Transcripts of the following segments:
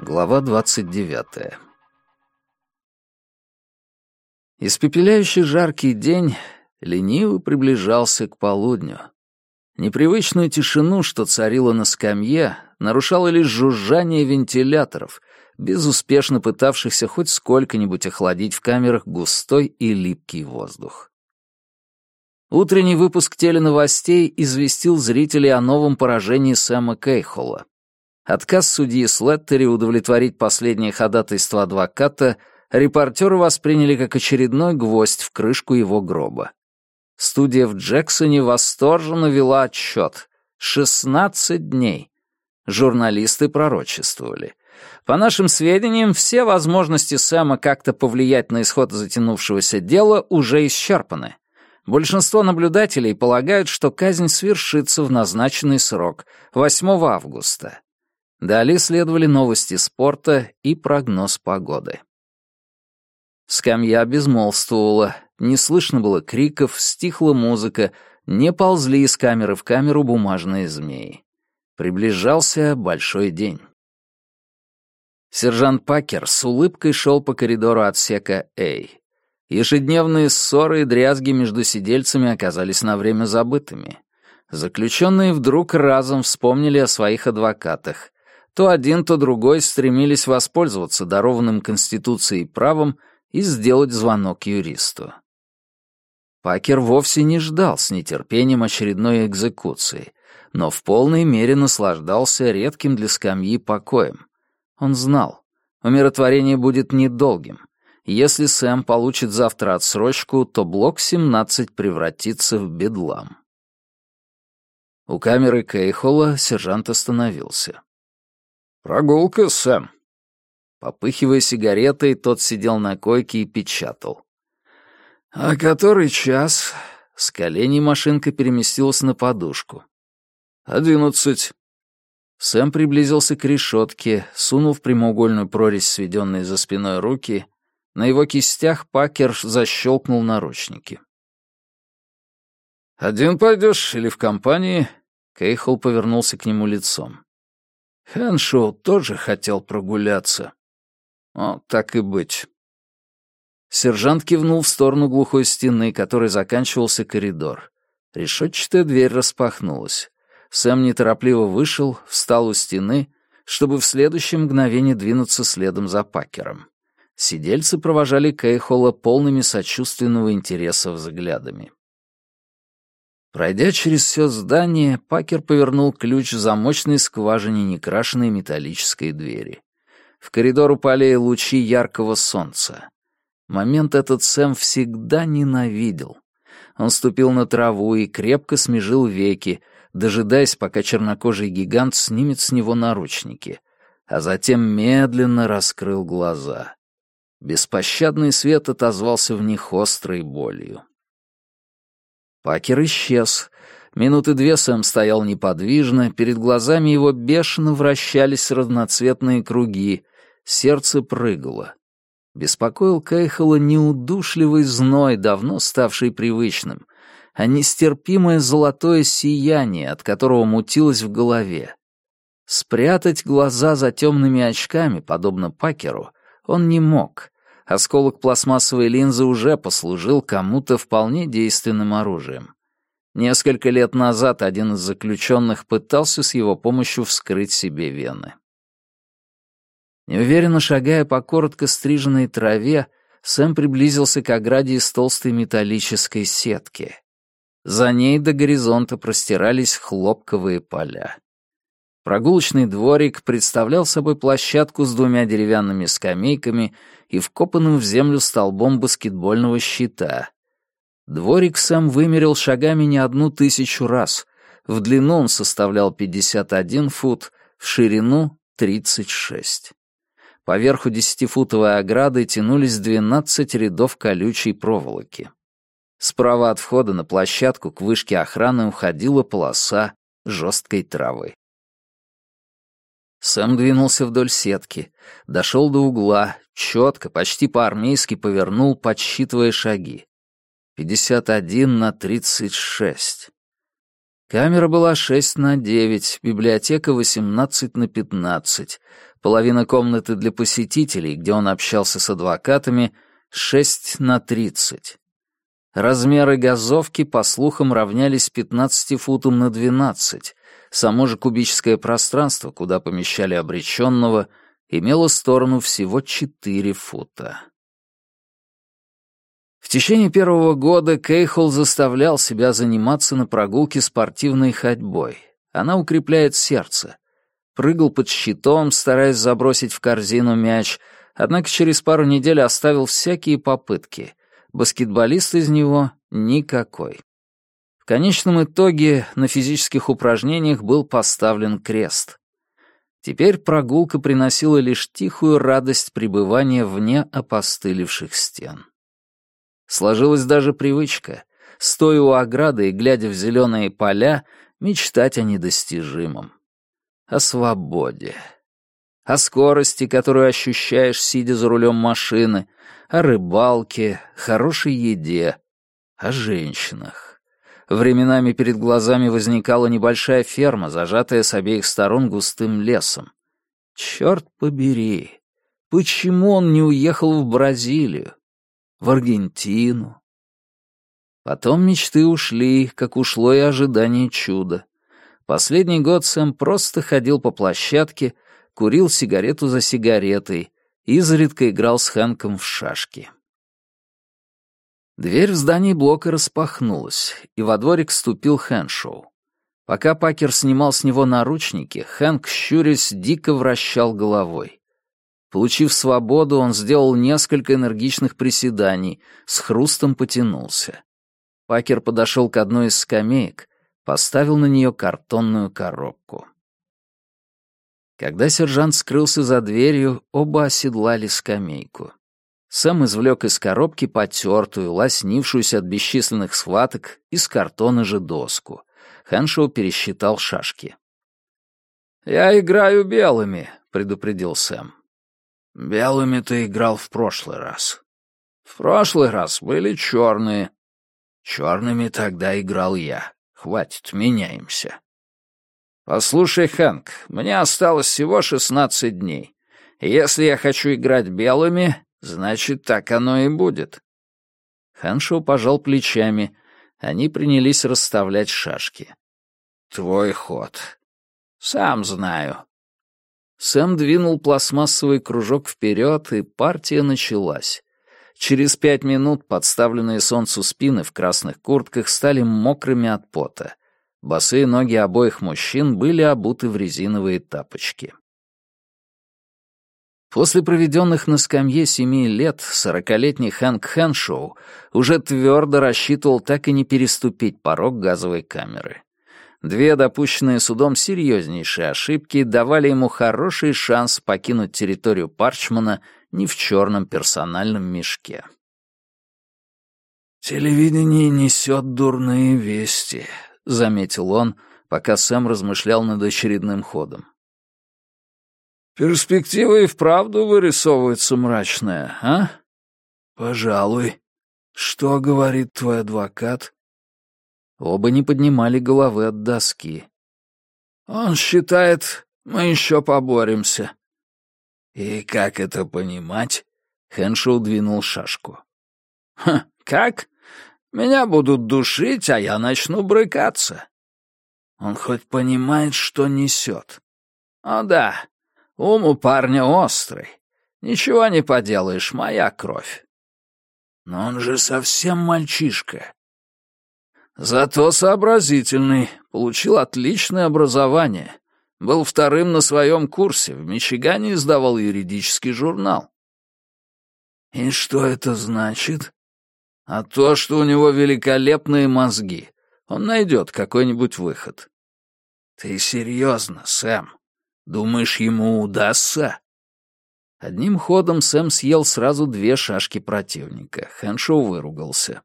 Глава двадцать девятая Испепеляющий жаркий день лениво приближался к полудню. Непривычную тишину, что царила на скамье, нарушало лишь жужжание вентиляторов, безуспешно пытавшихся хоть сколько-нибудь охладить в камерах густой и липкий воздух. Утренний выпуск теленовостей известил зрителей о новом поражении Сэма Кейхола. Отказ судьи Слеттери удовлетворить последнее ходатайство адвоката репортеры восприняли как очередной гвоздь в крышку его гроба. Студия в Джексоне восторженно вела отчет. 16 дней. Журналисты пророчествовали. По нашим сведениям, все возможности Сэма как-то повлиять на исход затянувшегося дела уже исчерпаны. Большинство наблюдателей полагают, что казнь свершится в назначенный срок, 8 августа. Далее следовали новости спорта и прогноз погоды. Скамья безмолвствовала, не слышно было криков, стихла музыка, не ползли из камеры в камеру бумажные змеи. Приближался большой день. Сержант Пакер с улыбкой шел по коридору отсека А. Ежедневные ссоры и дрязги между сидельцами оказались на время забытыми. Заключенные вдруг разом вспомнили о своих адвокатах. То один, то другой стремились воспользоваться дарованным Конституцией правом и сделать звонок юристу. Пакер вовсе не ждал с нетерпением очередной экзекуции, но в полной мере наслаждался редким для скамьи покоем. Он знал, умиротворение будет недолгим — если Сэм получит завтра отсрочку, то блок 17 превратится в бедлам. У камеры Кейхола сержант остановился. «Прогулка, Сэм». Попыхивая сигаретой, тот сидел на койке и печатал. «А который час?» С коленей машинка переместилась на подушку. «Одиннадцать». Сэм приблизился к решетке, сунул в прямоугольную прорезь сведенные за спиной руки на его кистях Пакер защелкнул наручники. «Один пойдешь или в компании?» Кейхол повернулся к нему лицом. Хэншоу тоже хотел прогуляться. О, так и быть. Сержант кивнул в сторону глухой стены, которой заканчивался коридор. Решетчатая дверь распахнулась. Сэм неторопливо вышел, встал у стены, чтобы в следующее мгновение двинуться следом за Пакером. Сидельцы провожали Кейхола полными сочувственного интереса взглядами. Пройдя через все здание, Пакер повернул ключ в замочной скважине некрашенной металлической двери. В коридор упали лучи яркого солнца. Момент этот Сэм всегда ненавидел. Он ступил на траву и крепко смежил веки, дожидаясь, пока чернокожий гигант снимет с него наручники, а затем медленно раскрыл глаза. Беспощадный свет отозвался в них острой болью. Пакер исчез. Минуты две Сэм стоял неподвижно, перед глазами его бешено вращались разноцветные круги, сердце прыгало. Беспокоил Кейхола неудушливый зной, давно ставший привычным, а нестерпимое золотое сияние, от которого мутилось в голове. Спрятать глаза за темными очками, подобно Пакеру, он не мог, осколок пластмассовой линзы уже послужил кому-то вполне действенным оружием. Несколько лет назад один из заключенных пытался с его помощью вскрыть себе вены. Неуверенно шагая по коротко стриженной траве, Сэм приблизился к ограде из толстой металлической сетки. За ней до горизонта простирались хлопковые поля. Прогулочный дворик представлял собой площадку с двумя деревянными скамейками и вкопанным в землю столбом баскетбольного щита. Дворик сам вымерил шагами не одну тысячу раз. В длину он составлял 51 фут, в ширину — 36. Поверху десятифутовой ограды тянулись 12 рядов колючей проволоки. Справа от входа на площадку к вышке охраны уходила полоса жесткой травы. Сэм двинулся вдоль сетки, дошел до угла, четко, почти по-армейски повернул, подсчитывая шаги. Пятьдесят один на тридцать шесть. Камера была 6 на 9, библиотека 18 на 15, половина комнаты для посетителей, где он общался с адвокатами, 6 на 30. Размеры газовки, по слухам, равнялись 15 футам на 12. Само же кубическое пространство, куда помещали обреченного, имело сторону всего 4 фута. В течение первого года Кейхол заставлял себя заниматься на прогулке спортивной ходьбой. Она укрепляет сердце. Прыгал под щитом, стараясь забросить в корзину мяч, однако через пару недель оставил всякие попытки. Баскетболист из него никакой. Конечном итоге на физических упражнениях был поставлен крест. Теперь прогулка приносила лишь тихую радость пребывания вне опостылевших стен. Сложилась даже привычка, стоя у ограды и глядя в зеленые поля, мечтать о недостижимом. О свободе. О скорости, которую ощущаешь, сидя за рулем машины, о рыбалке, хорошей еде, о женщинах. Временами перед глазами возникала небольшая ферма, зажатая с обеих сторон густым лесом. Черт побери, почему он не уехал в Бразилию? в Аргентину. Потом мечты ушли, как ушло и ожидание чуда. Последний год Сэм просто ходил по площадке, курил сигарету за сигаретой, изредка играл с Хэнком в шашки. Дверь в здании блока распахнулась, и во дворик вступил Хэншоу. Пока Пакер снимал с него наручники, Хэнк, щурясь, дико вращал головой. Получив свободу, он сделал несколько энергичных приседаний, с хрустом потянулся. Пакер подошел к одной из скамеек, поставил на нее картонную коробку. Когда сержант скрылся за дверью, оба оседлали скамейку. Сэм извлек из коробки потертую, лоснившуюся от бесчисленных схваток, из картона же доску. Хэншоу пересчитал шашки. «Я играю белыми», — предупредил Сэм. Белыми ты играл в прошлый раз. В прошлый раз были черные. Черными тогда играл я. Хватит, меняемся. Послушай, Хэнк, мне осталось всего шестнадцать дней. если я хочу играть белыми, значит, так оно и будет. Хэншоу пожал плечами. Они принялись расставлять шашки. Твой ход. Сам знаю. Сэм двинул пластмассовый кружок вперед, и партия началась. Через пять минут подставленные солнцу спины в красных куртках стали мокрыми от пота. Босые ноги обоих мужчин были обуты в резиновые тапочки. После проведенных на скамье семи лет сорокалетний Хэнк Хэншоу уже твердо рассчитывал так и не переступить порог газовой камеры. Две допущенные судом серьезнейшие ошибки давали ему хороший шанс покинуть территорию Парчмана не в черном персональном мешке. «Телевидение несет дурные вести», — заметил он, пока Сэм размышлял над очередным ходом. «Перспектива и вправду вырисовывается мрачная, а?» «Пожалуй. Что говорит твой адвокат?» Оба не поднимали головы от доски. «Он считает, мы еще поборемся». «И как это понимать?» Хэншоу двинул шашку. «Ха, как? Меня будут душить, а я начну брыкаться». Он хоть понимает, что несет. «О да, ум у парня острый. Ничего не поделаешь, моя кровь». «Но он же совсем мальчишка. Зато сообразительный, получил отличное образование. Был вторым на своем курсе, в Мичигане издавал юридический журнал. И что это значит? А то, что у него великолепные мозги. Он найдет какой-нибудь выход. Ты серьезно, Сэм? Думаешь, ему удастся? Одним ходом Сэм съел сразу две шашки противника. Хэншоу выругался.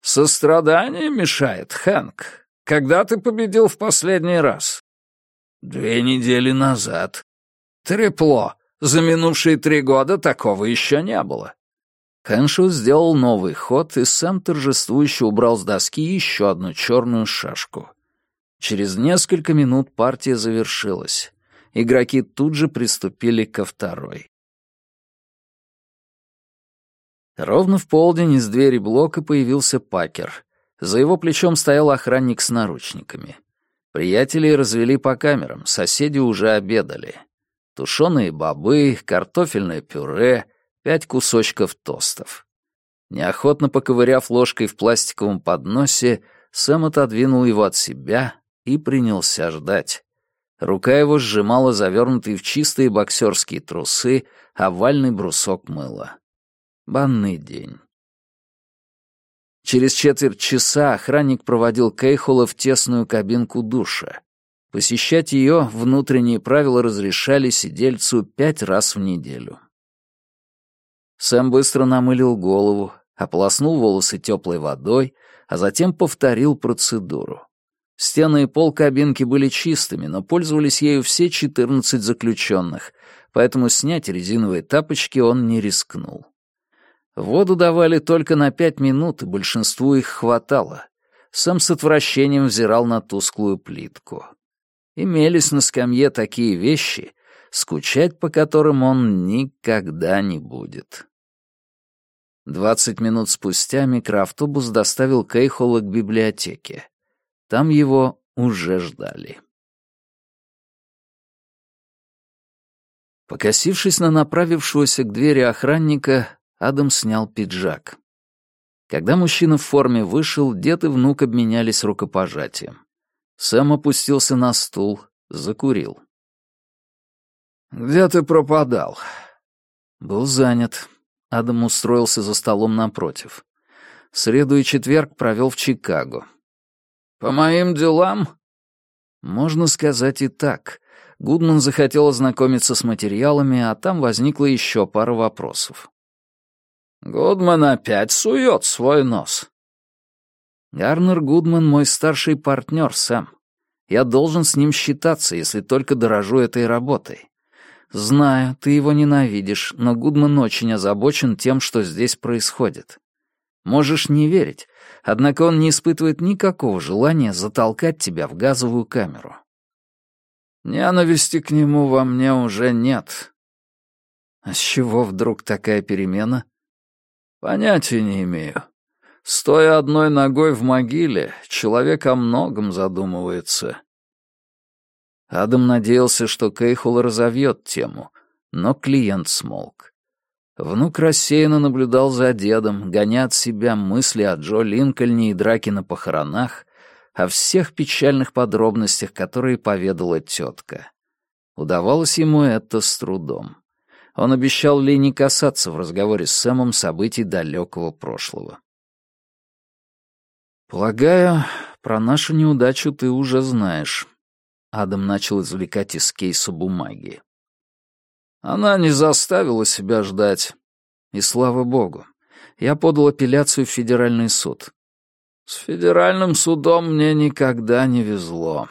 «Сострадание мешает, Хэнк. Когда ты победил в последний раз?» «Две недели назад». «Трепло. За минувшие три года такого еще не было». Хэншу сделал новый ход, и Сэм торжествующе убрал с доски еще одну черную шашку. Через несколько минут партия завершилась. Игроки тут же приступили ко второй. Ровно в полдень из двери блока появился Пакер. За его плечом стоял охранник с наручниками. Приятелей развели по камерам, соседи уже обедали. Тушеные бобы, картофельное пюре, пять кусочков тостов. Неохотно поковыряв ложкой в пластиковом подносе, Сэм отодвинул его от себя и принялся ждать. Рука его сжимала завернутый в чистые боксерские трусы овальный брусок мыла. Банный день. Через четверть часа охранник проводил Кейхола в тесную кабинку душа. Посещать ее внутренние правила разрешали сидельцу пять раз в неделю. Сэм быстро намылил голову, ополоснул волосы теплой водой, а затем повторил процедуру. Стены и пол кабинки были чистыми, но пользовались ею все четырнадцать заключенных, поэтому снять резиновые тапочки он не рискнул. Воду давали только на пять минут, и большинству их хватало. Сам с отвращением взирал на тусклую плитку. Имелись на скамье такие вещи, скучать по которым он никогда не будет. Двадцать минут спустя микроавтобус доставил Кейхола к библиотеке. Там его уже ждали. Покосившись на направившегося к двери охранника, Адам снял пиджак. Когда мужчина в форме вышел, дед и внук обменялись рукопожатием. Сэм опустился на стул, закурил. «Где ты пропадал?» «Был занят». Адам устроился за столом напротив. Среду и четверг провел в Чикаго. «По моим делам?» «Можно сказать и так. Гудман захотел ознакомиться с материалами, а там возникла еще пара вопросов. Гудман опять сует свой нос. Гарнер Гудман мой старший партнер, Сэм. Я должен с ним считаться, если только дорожу этой работой. Знаю, ты его ненавидишь, но Гудман очень озабочен тем, что здесь происходит. Можешь не верить, однако он не испытывает никакого желания затолкать тебя в газовую камеру. Ненависти к нему во мне уже нет. А с чего вдруг такая перемена? Понятия не имею. Стоя одной ногой в могиле, человек о многом задумывается. Адам надеялся, что Кейхул разовьет тему, но клиент смолк. Внук рассеянно наблюдал за дедом, гоня от себя мысли о Джо Линкольне и драке на похоронах, о всех печальных подробностях, которые поведала тетка. Удавалось ему это с трудом. Он обещал Ли не касаться в разговоре с Сэмом событий далекого прошлого. «Полагаю, про нашу неудачу ты уже знаешь». Адам начал извлекать из кейса бумаги. Она не заставила себя ждать. И слава богу. Я подал апелляцию в федеральный суд. С федеральным судом мне никогда не везло.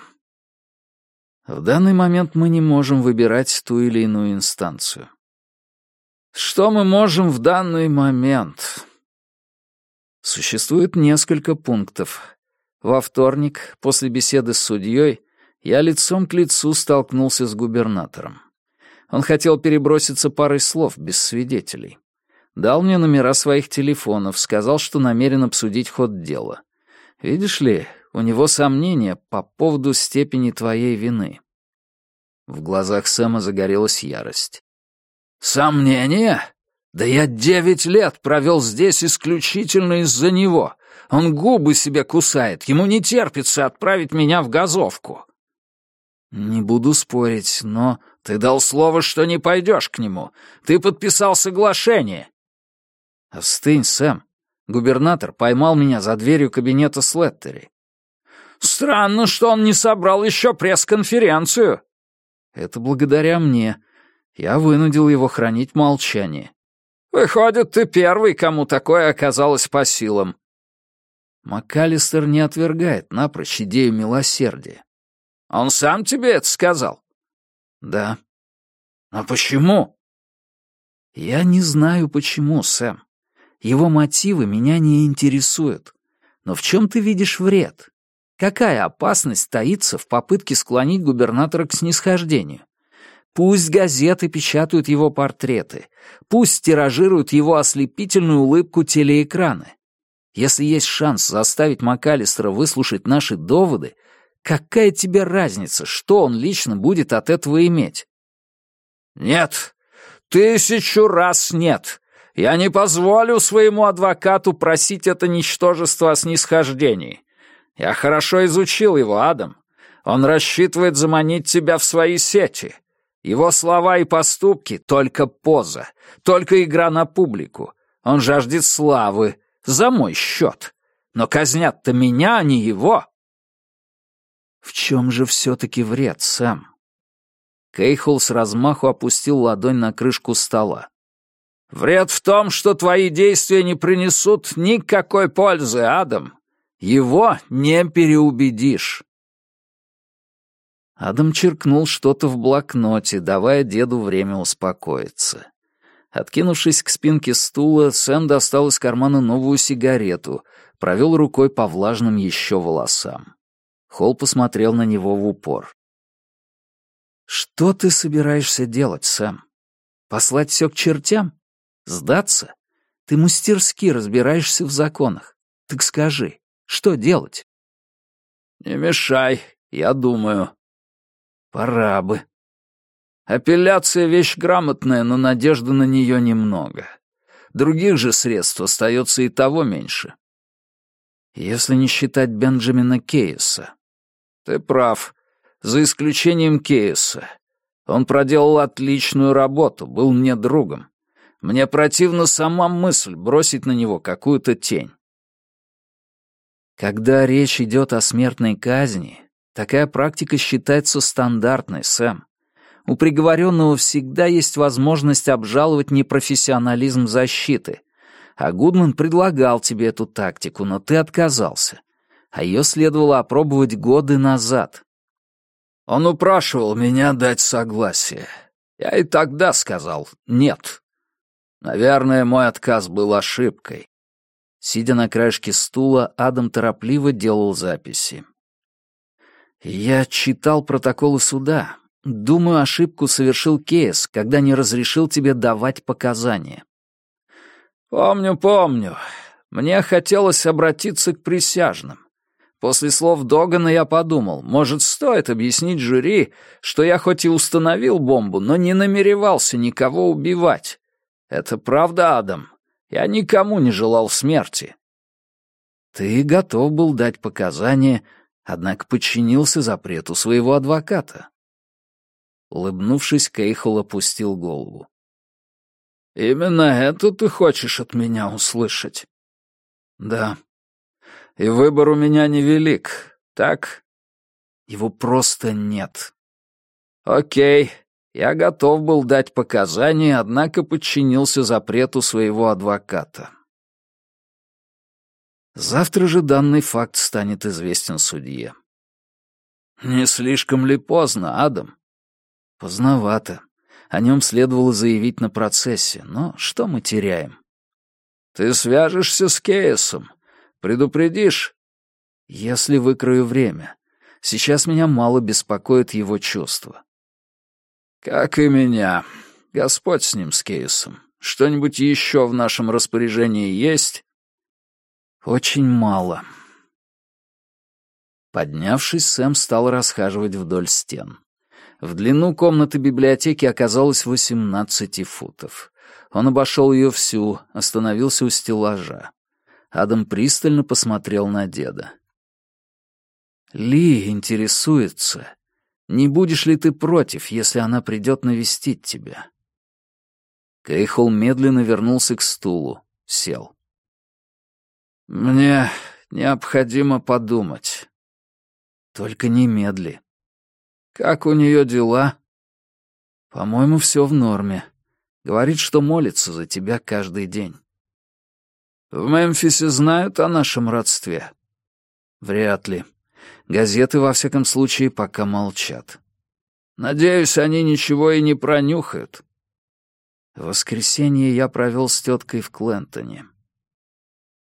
В данный момент мы не можем выбирать ту или иную инстанцию. Что мы можем в данный момент? Существует несколько пунктов. Во вторник, после беседы с судьей, я лицом к лицу столкнулся с губернатором. Он хотел переброситься парой слов без свидетелей. Дал мне номера своих телефонов, сказал, что намерен обсудить ход дела. Видишь ли, у него сомнения по поводу степени твоей вины. В глазах Сэма загорелась ярость. «Сомнения? Да я девять лет провел здесь исключительно из-за него. Он губы себе кусает, ему не терпится отправить меня в газовку». «Не буду спорить, но...» «Ты дал слово, что не пойдешь к нему. Ты подписал соглашение». «Остынь, Сэм. Губернатор поймал меня за дверью кабинета Слеттери. «Странно, что он не собрал еще пресс-конференцию». «Это благодаря мне. Я вынудил его хранить молчание». «Выходит, ты первый, кому такое оказалось по силам». МакАлистер не отвергает напрочь идею милосердия. «Он сам тебе это сказал?» «Да». «А почему?» «Я не знаю, почему, Сэм. Его мотивы меня не интересуют. Но в чем ты видишь вред? Какая опасность таится в попытке склонить губернатора к снисхождению? Пусть газеты печатают его портреты, пусть тиражируют его ослепительную улыбку телеэкраны. Если есть шанс заставить МакАлистера выслушать наши доводы, какая тебе разница, что он лично будет от этого иметь? Нет, тысячу раз нет. Я не позволю своему адвокату просить это ничтожество о снисхождении. Я хорошо изучил его, Адам. Он рассчитывает заманить тебя в свои сети. Его слова и поступки — только поза, только игра на публику. Он жаждет славы, за мой счет. Но казнят-то меня, а не его. В чем же все-таки вред, Сэм? Кейхол с размаху опустил ладонь на крышку стола. «Вред в том, что твои действия не принесут никакой пользы, Адам. Его не переубедишь». Адам черкнул что-то в блокноте, давая деду время успокоиться. Откинувшись к спинке стула, Сэм достал из кармана новую сигарету, провел рукой по влажным еще волосам. Холл посмотрел на него в упор. «Что ты собираешься делать, Сэм? Послать все к чертям? Сдаться? Ты мастерски разбираешься в законах. Так скажи, что делать?» «Не мешай, я думаю». «Пора бы», Апелляция — вещь грамотная, но надежды на нее немного. Других же средств остается и того меньше. Если не считать Бенджамина Кейса. Ты прав. За исключением Кейса. Он проделал отличную работу, был мне другом. Мне противна сама мысль бросить на него какую-то тень. Когда речь идет о смертной казни, такая практика считается стандартной, Сэм. У приговоренного всегда есть возможность обжаловать непрофессионализм защиты. А Гудман предлагал тебе эту тактику, но ты отказался. А ее следовало опробовать годы назад. Он упрашивал меня дать согласие. Я и тогда сказал «нет». Наверное, мой отказ был ошибкой. Сидя на краешке стула, Адам торопливо делал записи. Я читал протоколы суда. Думаю, ошибку совершил Кейс, когда не разрешил тебе давать показания. Помню, помню. Мне хотелось обратиться к присяжным. После слов Догана я подумал, может, стоит объяснить жюри, что я хоть и установил бомбу, но не намеревался никого убивать. Это правда, Адам. Я никому не желал смерти. Ты готов был дать показания, однако подчинился запрету своего адвоката. Улыбнувшись, Кейхол опустил голову. «Именно это ты хочешь от меня услышать?» «Да. И выбор у меня невелик, так?» «Его просто нет». «Окей, я готов был дать показания, однако подчинился запрету своего адвоката». Завтра же данный факт станет известен судье. «Не слишком ли поздно, Адам?» Поздновато. О нем следовало заявить на процессе, но что мы теряем? Ты свяжешься с Кейсом. Предупредишь? Если выкрою время. Сейчас меня мало беспокоит его чувства. Как и меня. Господь с ним, с Кейсом. Что-нибудь еще в нашем распоряжении есть? Очень мало. Поднявшись, Сэм стал расхаживать вдоль стен. В длину комнаты библиотеки оказалось 18 футов. Он обошел ее всю, остановился у стеллажа. Адам пристально посмотрел на деда. «Ли интересуется, не будешь ли ты против, если она придет навестить тебя?» Кейхол медленно вернулся к стулу, сел. «Мне необходимо подумать». «Только немедли. «Как у нее дела?» «По-моему, все в норме. Говорит, что молится за тебя каждый день». «В Мемфисе знают о нашем родстве?» «Вряд ли. Газеты, во всяком случае, пока молчат». «Надеюсь, они ничего и не пронюхают». В воскресенье я провел с теткой в Клентоне.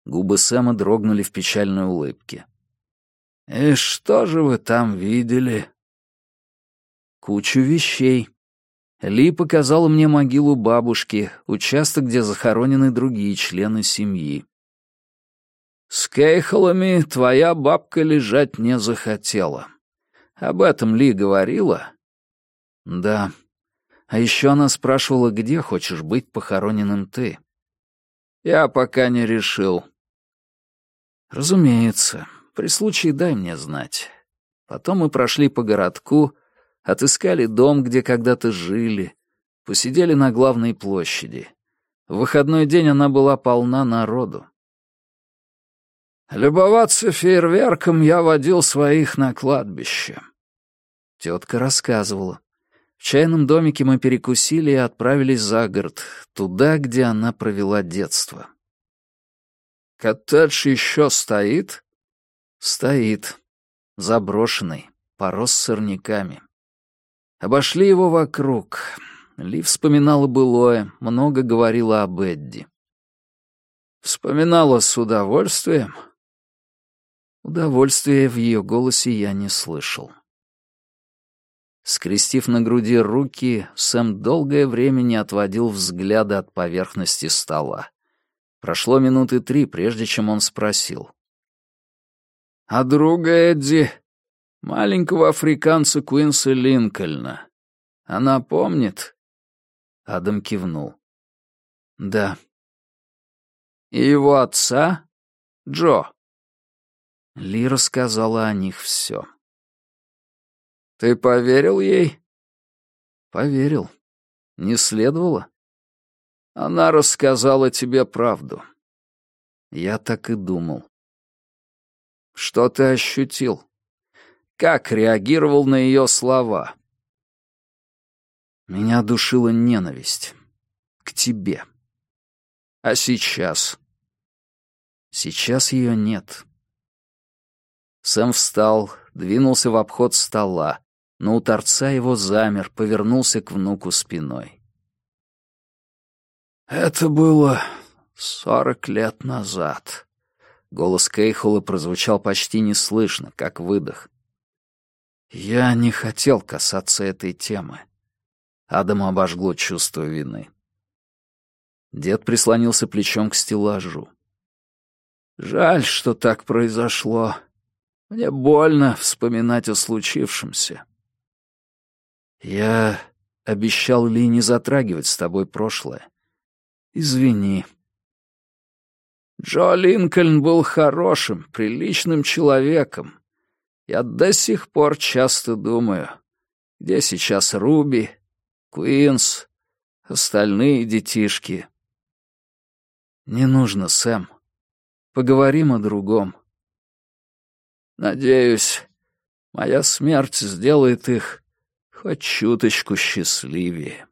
Губы Сэма дрогнули в печальной улыбке. «И что же вы там видели?» «Кучу вещей. Ли показала мне могилу бабушки, участок, где захоронены другие члены семьи. С Кейхолами твоя бабка лежать не захотела. Об этом Ли говорила?» «Да. А еще она спрашивала, где хочешь быть похороненным ты». «Я пока не решил». «Разумеется. При случае дай мне знать. Потом мы прошли по городку, отыскали дом, где когда-то жили, посидели на главной площади. В выходной день она была полна народу. Любоваться фейерверком я водил своих на кладбище. Тетка рассказывала. В чайном домике мы перекусили и отправились за город, туда, где она провела детство. «Коттедж еще стоит?» «Стоит. Заброшенный, порос сорняками. Обошли его вокруг. Ли вспоминала былое, много говорила об Эдди. Вспоминала с удовольствием. Удовольствия в ее голосе я не слышал. Скрестив на груди руки, Сэм долгое время не отводил взгляда от поверхности стола. Прошло минуты три, прежде чем он спросил. «А друга Эдди Маленького африканца Куинса Линкольна. Она помнит?» Адам кивнул. «Да». «И его отца? Джо?» Ли рассказала о них все. «Ты поверил ей?» «Поверил. Не следовало?» «Она рассказала тебе правду». Я так и думал. «Что ты ощутил?» Как реагировал на ее слова. Меня душила ненависть. К тебе. А сейчас? Сейчас ее нет. Сэм встал, двинулся в обход стола, но у торца его замер, повернулся к внуку спиной. «Это было сорок лет назад». Голос Кейхола прозвучал почти неслышно, как выдох. Я не хотел касаться этой темы. Адаму обожгло чувство вины. Дед прислонился плечом к стеллажу. «Жаль, что так произошло. Мне больно вспоминать о случившемся. Я обещал Ли не затрагивать с тобой прошлое. Извини». Джо Линкольн был хорошим, приличным человеком. Я до сих пор часто думаю, где сейчас Руби, Куинс, остальные детишки. Не нужно, Сэм. Поговорим о другом. Надеюсь, моя смерть сделает их хоть чуточку счастливее.